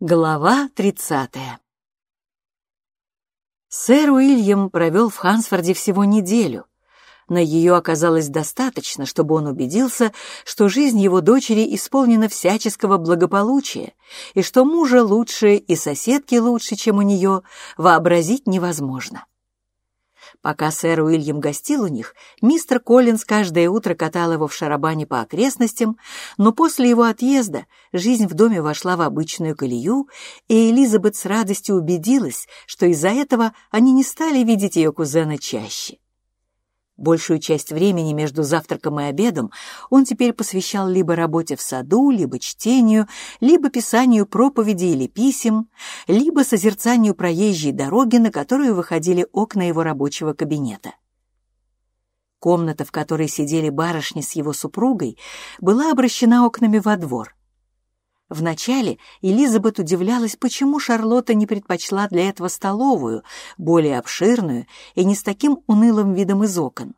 Глава тридцатая Сэр Уильям провел в Хансфорде всего неделю, но ее оказалось достаточно, чтобы он убедился, что жизнь его дочери исполнена всяческого благополучия, и что мужа лучше и соседки лучше, чем у нее, вообразить невозможно. Пока сэр Уильям гостил у них, мистер Коллинз каждое утро катал его в шарабане по окрестностям, но после его отъезда жизнь в доме вошла в обычную колею, и Элизабет с радостью убедилась, что из-за этого они не стали видеть ее кузена чаще. Большую часть времени между завтраком и обедом он теперь посвящал либо работе в саду, либо чтению, либо писанию проповедей или писем, либо созерцанию проезжей дороги, на которую выходили окна его рабочего кабинета. Комната, в которой сидели барышни с его супругой, была обращена окнами во двор. Вначале Элизабет удивлялась, почему Шарлотта не предпочла для этого столовую, более обширную и не с таким унылым видом из окон.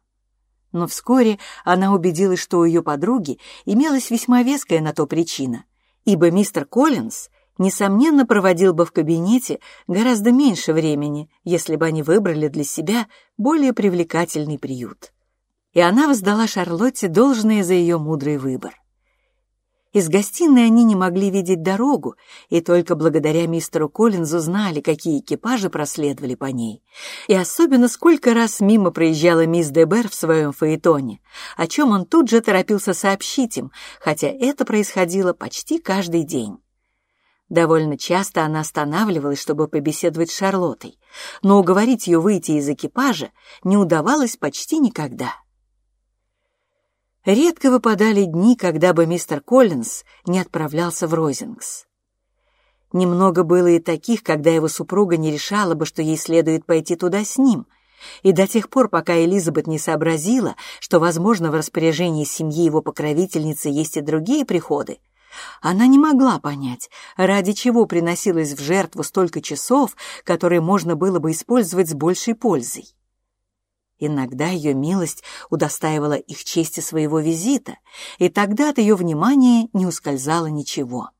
Но вскоре она убедилась, что у ее подруги имелась весьма веская на то причина, ибо мистер Коллинз, несомненно, проводил бы в кабинете гораздо меньше времени, если бы они выбрали для себя более привлекательный приют. И она воздала Шарлотте должное за ее мудрый выбор. Из гостиной они не могли видеть дорогу, и только благодаря мистеру Коллинзу знали, какие экипажи проследовали по ней. И особенно сколько раз мимо проезжала мисс Дебер в своем фаэтоне, о чем он тут же торопился сообщить им, хотя это происходило почти каждый день. Довольно часто она останавливалась, чтобы побеседовать с Шарлоттой, но уговорить ее выйти из экипажа не удавалось почти никогда. Редко выпадали дни, когда бы мистер Коллинз не отправлялся в Розингс. Немного было и таких, когда его супруга не решала бы, что ей следует пойти туда с ним, и до тех пор, пока Элизабет не сообразила, что, возможно, в распоряжении семьи его покровительницы есть и другие приходы, она не могла понять, ради чего приносилось в жертву столько часов, которые можно было бы использовать с большей пользой. Иногда ее милость удостаивала их чести своего визита, и тогда от ее внимания не ускользало ничего.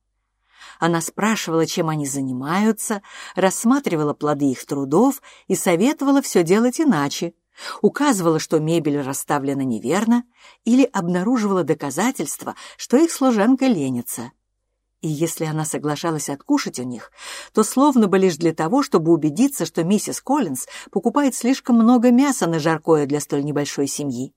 Она спрашивала, чем они занимаются, рассматривала плоды их трудов и советовала все делать иначе, указывала, что мебель расставлена неверно, или обнаруживала доказательства, что их служанка ленится. И если она соглашалась откушать у них, то словно бы лишь для того, чтобы убедиться, что миссис Коллинз покупает слишком много мяса на жаркое для столь небольшой семьи.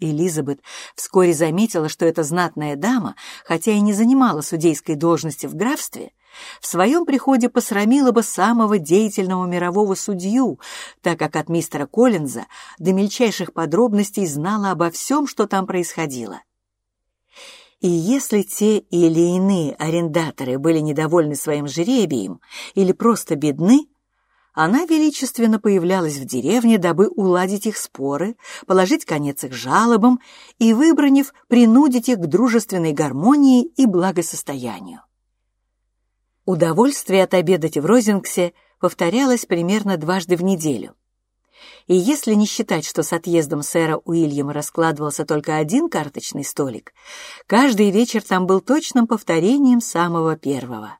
Элизабет вскоре заметила, что эта знатная дама, хотя и не занимала судейской должности в графстве, в своем приходе посрамила бы самого деятельного мирового судью, так как от мистера Коллинза до мельчайших подробностей знала обо всем, что там происходило. И если те или иные арендаторы были недовольны своим жребием или просто бедны, она величественно появлялась в деревне, дабы уладить их споры, положить конец их жалобам и, выбранив, принудить их к дружественной гармонии и благосостоянию. Удовольствие от обедать в Розингсе повторялось примерно дважды в неделю. И если не считать, что с отъездом сэра Уильяма раскладывался только один карточный столик, каждый вечер там был точным повторением самого первого.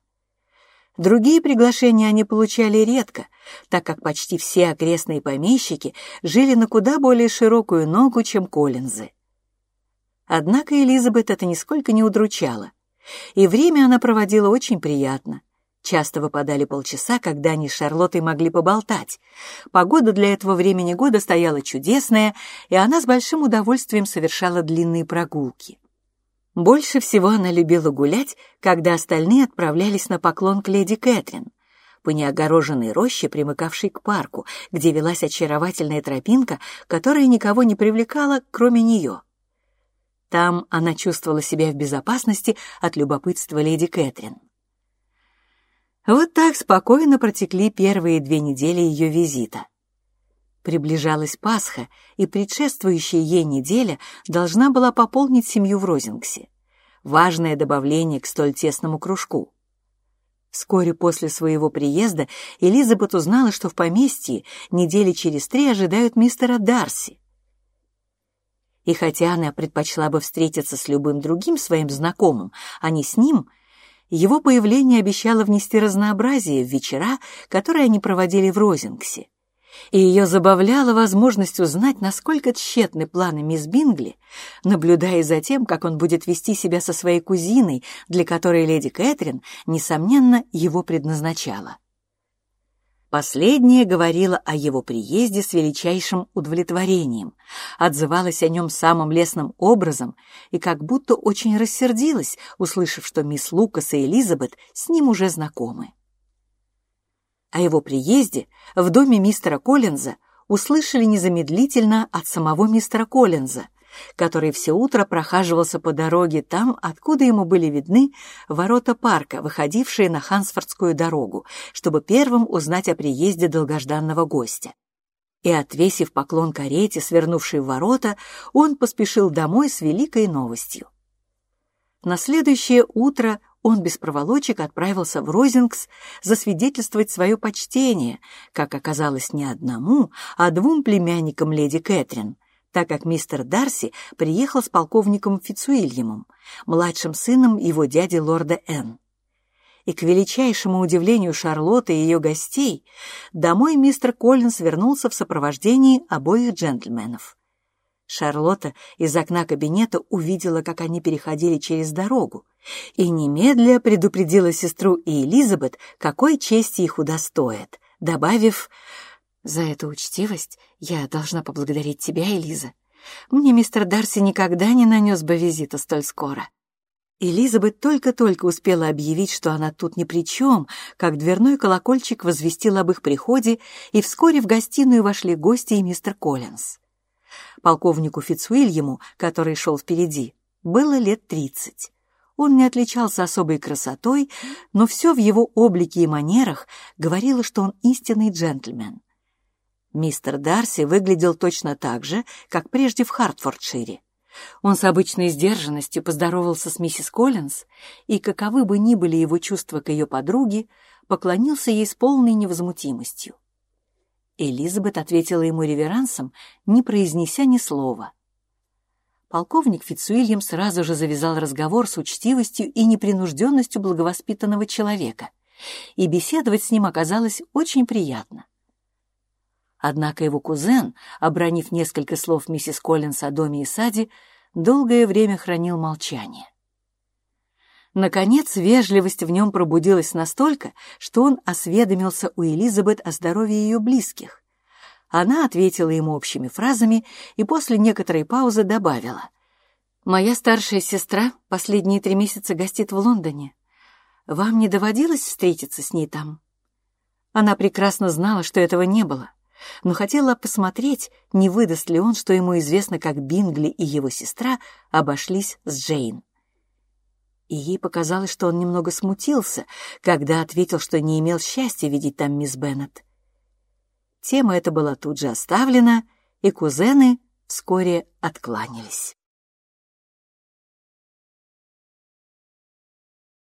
Другие приглашения они получали редко, так как почти все окрестные помещики жили на куда более широкую ногу, чем Коллинзы. Однако Элизабет это нисколько не удручало, и время она проводила очень приятно. Часто выпадали полчаса, когда они с Шарлоттой могли поболтать. Погода для этого времени года стояла чудесная, и она с большим удовольствием совершала длинные прогулки. Больше всего она любила гулять, когда остальные отправлялись на поклон к леди Кэтрин по неогороженной роще, примыкавшей к парку, где велась очаровательная тропинка, которая никого не привлекала, кроме нее. Там она чувствовала себя в безопасности от любопытства леди Кэтрин. Вот так спокойно протекли первые две недели ее визита. Приближалась Пасха, и предшествующая ей неделя должна была пополнить семью в Розингсе. Важное добавление к столь тесному кружку. Вскоре после своего приезда Элизабет узнала, что в поместье недели через три ожидают мистера Дарси. И хотя она предпочла бы встретиться с любым другим своим знакомым, а не с ним, Его появление обещало внести разнообразие в вечера, которые они проводили в Розингсе. И ее забавляла возможность узнать, насколько тщетны планы мисс Бингли, наблюдая за тем, как он будет вести себя со своей кузиной, для которой леди Кэтрин, несомненно, его предназначала. Последняя говорила о его приезде с величайшим удовлетворением, отзывалась о нем самым лестным образом и как будто очень рассердилась, услышав, что мисс Лукас и Элизабет с ним уже знакомы. О его приезде в доме мистера Коллинза услышали незамедлительно от самого мистера Коллинза, который все утро прохаживался по дороге там, откуда ему были видны ворота парка, выходившие на Хансфордскую дорогу, чтобы первым узнать о приезде долгожданного гостя. И, отвесив поклон карете, свернувшей в ворота, он поспешил домой с великой новостью. На следующее утро он без проволочек отправился в Розингс засвидетельствовать свое почтение, как оказалось не одному, а двум племянникам леди Кэтрин — так как мистер Дарси приехал с полковником Фицуильямом, младшим сыном его дяди лорда Н. И к величайшему удивлению Шарлотты и ее гостей, домой мистер Коллинс вернулся в сопровождении обоих джентльменов. Шарлотта из окна кабинета увидела, как они переходили через дорогу, и немедля предупредила сестру и Элизабет, какой чести их удостоит, добавив за эту учтивость я должна поблагодарить тебя, Элиза. Мне мистер Дарси никогда не нанес бы визита столь скоро. Элизабет только-только успела объявить, что она тут ни при чем, как дверной колокольчик возвестил об их приходе, и вскоре в гостиную вошли гости и мистер Коллинз. Полковнику Фицуильяму, который шел впереди, было лет тридцать. Он не отличался особой красотой, но все в его облике и манерах говорило, что он истинный джентльмен. Мистер Дарси выглядел точно так же, как прежде в Хартфордшире. Он с обычной сдержанностью поздоровался с миссис Коллинз и, каковы бы ни были его чувства к ее подруге, поклонился ей с полной невозмутимостью. Элизабет ответила ему реверансом, не произнеся ни слова. Полковник Фицуильям сразу же завязал разговор с учтивостью и непринужденностью благовоспитанного человека, и беседовать с ним оказалось очень приятно. Однако его кузен, обронив несколько слов миссис Коллинс о доме и саде, долгое время хранил молчание. Наконец, вежливость в нем пробудилась настолько, что он осведомился у Элизабет о здоровье ее близких. Она ответила ему общими фразами и после некоторой паузы добавила. «Моя старшая сестра последние три месяца гостит в Лондоне. Вам не доводилось встретиться с ней там?» Она прекрасно знала, что этого не было но хотела посмотреть, не выдаст ли он, что ему известно, как Бингли и его сестра обошлись с Джейн. И ей показалось, что он немного смутился, когда ответил, что не имел счастья видеть там мисс Беннет. Тема эта была тут же оставлена, и кузены вскоре откланялись.